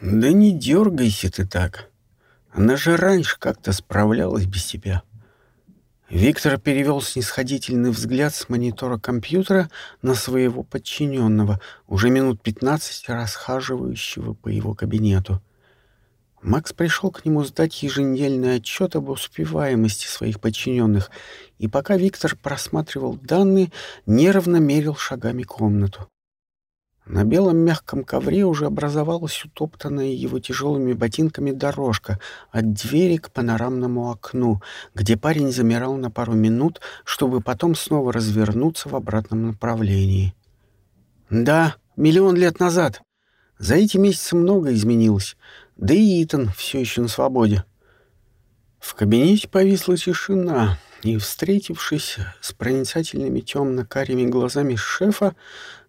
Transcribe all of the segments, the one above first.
Да не дергайся ты так. Она же раньше как-то справлялась без тебя. Виктор перевел снисходительный взгляд с монитора компьютера на своего подчиненного, уже минут пятнадцать расхаживающего по его кабинету. Макс пришел к нему сдать еженедельный отчет об успеваемости своих подчиненных, и пока Виктор просматривал данные, нервно мерил шагами комнату. На белом мягком ковре уже образовалась утоптанная его тяжелыми ботинками дорожка от двери к панорамному окну, где парень замирал на пару минут, чтобы потом снова развернуться в обратном направлении. «Да, миллион лет назад. За эти месяцы многое изменилось. Да и Итан все еще на свободе». В кабинете повисла тишина, и, встретившись с проницательными темно-карими глазами шефа,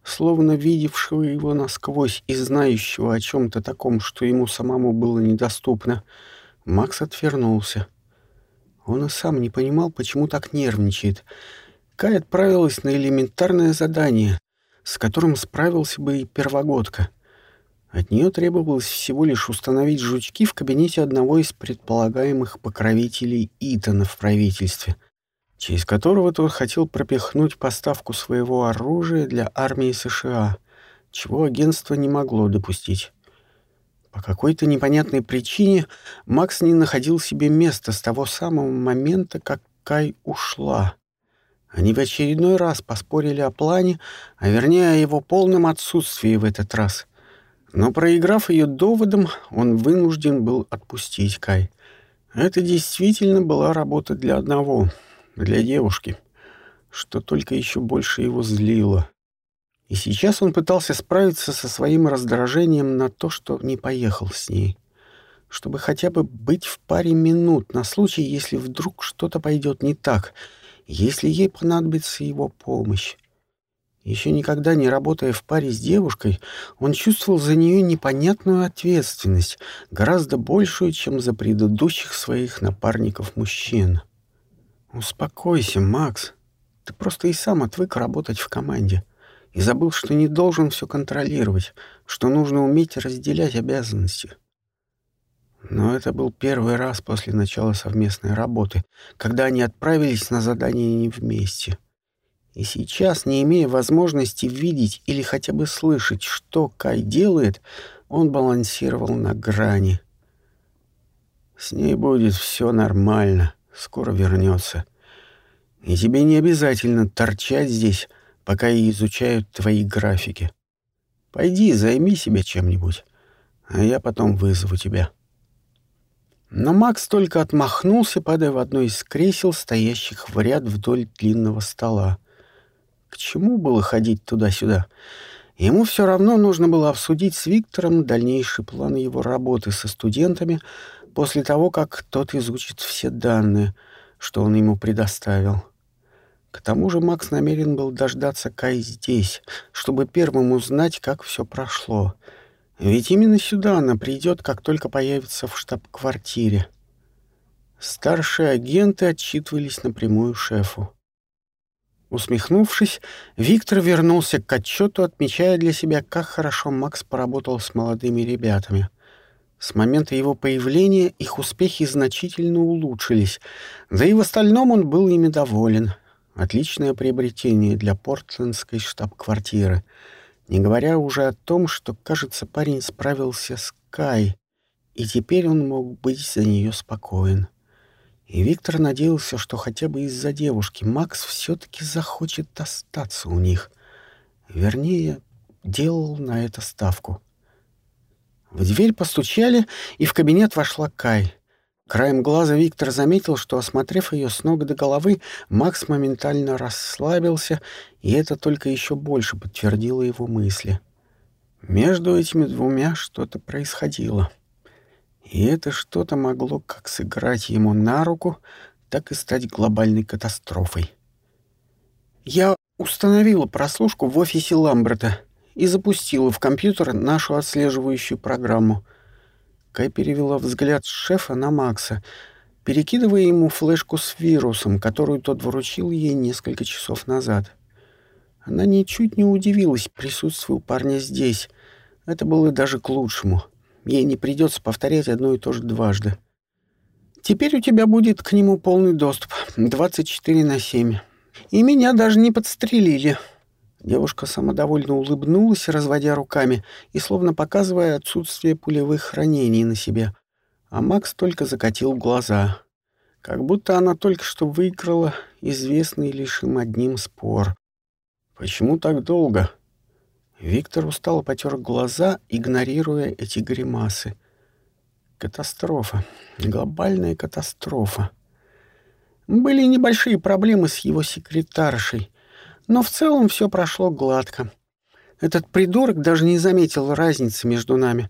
словно видевшего его насквозь и знающего о чем-то таком, что ему самому было недоступно, Макс отвернулся. Он и сам не понимал, почему так нервничает. Кай отправилась на элементарное задание, с которым справился бы и первогодка. От нее требовалось всего лишь установить жучки в кабинете одного из предполагаемых покровителей Итана в правительстве — через которого тот хотел пропихнуть поставку своего оружия для армии США, чего агентство не могло допустить. По какой-то непонятной причине Макс не находил себе места с того самого момента, как Кай ушла. Они в очередной раз поспорили о плане, а вернее о его полном отсутствии в этот раз. Но проиграв ее доводом, он вынужден был отпустить Кай. Это действительно была работа для одного — для девушки, что только еще больше его злило. И сейчас он пытался справиться со своим раздражением на то, что не поехал с ней, чтобы хотя бы быть в паре минут на случай, если вдруг что-то пойдет не так, если ей понадобится его помощь. Еще никогда не работая в паре с девушкой, он чувствовал за нее непонятную ответственность, гораздо большую, чем за предыдущих своих напарников-мужчин. «Успокойся, Макс. Ты просто и сам отвык работать в команде. И забыл, что не должен все контролировать, что нужно уметь разделять обязанности». Но это был первый раз после начала совместной работы, когда они отправились на задание не вместе. И сейчас, не имея возможности видеть или хотя бы слышать, что Кай делает, он балансировал на грани. «С ней будет все нормально», скоро вернется. И тебе не обязательно торчать здесь, пока и изучают твои графики. Пойди, займи себя чем-нибудь, а я потом вызову тебя». Но Макс только отмахнулся, падая в одно из кресел, стоящих в ряд вдоль длинного стола. К чему было ходить туда-сюда? Ему все равно нужно было обсудить с Виктором дальнейший план его работы со студентами, после того, как тот изучит все данные, что он ему предоставил. К тому же Макс намерен был дождаться Кай здесь, чтобы первым узнать, как все прошло. Ведь именно сюда она придет, как только появится в штаб-квартире. Старшие агенты отчитывались напрямую шефу. Усмехнувшись, Виктор вернулся к отчету, отмечая для себя, как хорошо Макс поработал с молодыми ребятами — с момента его появления их успехи значительно улучшились, да и в остальном он был ими доволен. Отличное приобретение для портлендской штаб-квартиры. Не говоря уже о том, что, кажется, парень справился с Кай, и теперь он мог быть за нее спокоен. И Виктор надеялся, что хотя бы из-за девушки Макс все-таки захочет остаться у них. Вернее, делал на это ставку. В дверь постучали, и в кабинет вошла Кай. Краем глаза Виктор заметил, что, осмотрев ее с ног до головы, Макс моментально расслабился, и это только еще больше подтвердило его мысли. Между этими двумя что-то происходило. И это что-то могло как сыграть ему на руку, так и стать глобальной катастрофой. «Я установила прослушку в офисе Ламберта», и запустила в компьютер нашу отслеживающую программу. Кай перевела взгляд с шефа на Макса, перекидывая ему флешку с вирусом, которую тот вручил ей несколько часов назад. Она ничуть не удивилась присутствию парня здесь. Это было даже к лучшему. ей не придется повторять одно и то же дважды. Теперь у тебя будет к нему полный доступ, 24 на 7. И меня даже не подстрелили. Девушка самодовольно улыбнулась, разводя руками и словно показывая отсутствие пулевых ранений на себе. А Макс только закатил глаза. Как будто она только что выиграла известный лишь им одним спор. «Почему так долго?» Виктор устало потер глаза, игнорируя эти гримасы. Катастрофа. Глобальная катастрофа. Были небольшие проблемы с его секретаршей, но в целом все прошло гладко. Этот придурок даже не заметил разницы между нами.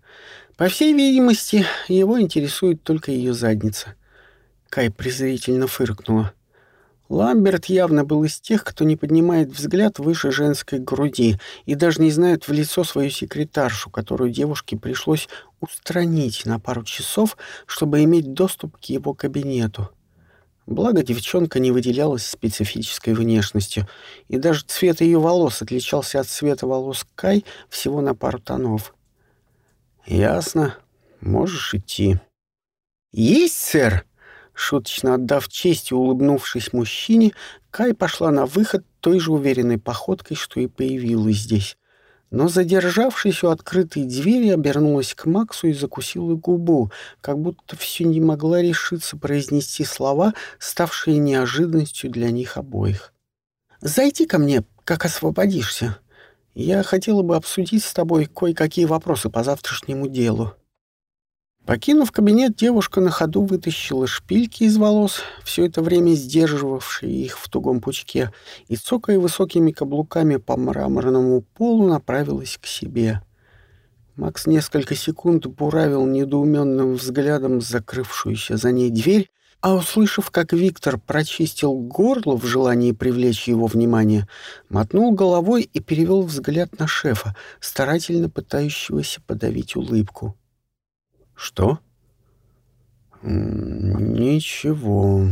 По всей видимости, его интересует только ее задница. Кай презрительно фыркнула. Ламберт явно был из тех, кто не поднимает взгляд выше женской груди и даже не знает в лицо свою секретаршу, которую девушке пришлось устранить на пару часов, чтобы иметь доступ к его кабинету. Благо, девчонка не выделялась специфической внешностью, и даже цвет ее волос отличался от цвета волос Кай всего на пару тонов. «Ясно. Можешь идти». «Есть, сэр!» Шуточно отдав честь и улыбнувшись мужчине, Кай пошла на выход той же уверенной походкой, что и появилась здесь. Но, задержавшись у открытой двери, обернулась к Максу и закусила губу, как будто все не могла решиться произнести слова, ставшие неожиданностью для них обоих. «Зайди ко мне, как освободишься. Я хотела бы обсудить с тобой кое-какие вопросы по завтрашнему делу». Покинув кабинет, девушка на ходу вытащила шпильки из волос, все это время сдерживавшие их в тугом пучке, и, цокая высокими каблуками по мраморному полу, направилась к себе. Макс несколько секунд буравил недоуменным взглядом закрывшуюся за ней дверь, а, услышав, как Виктор прочистил горло в желании привлечь его внимание, мотнул головой и перевел взгляд на шефа, старательно пытающегося подавить улыбку. «Что?» «Ничего».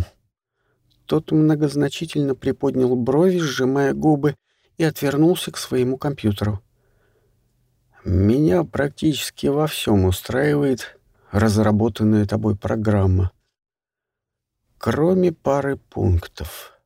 Тот многозначительно приподнял брови, сжимая губы, и отвернулся к своему компьютеру. «Меня практически во всем устраивает разработанная тобой программа. Кроме пары пунктов».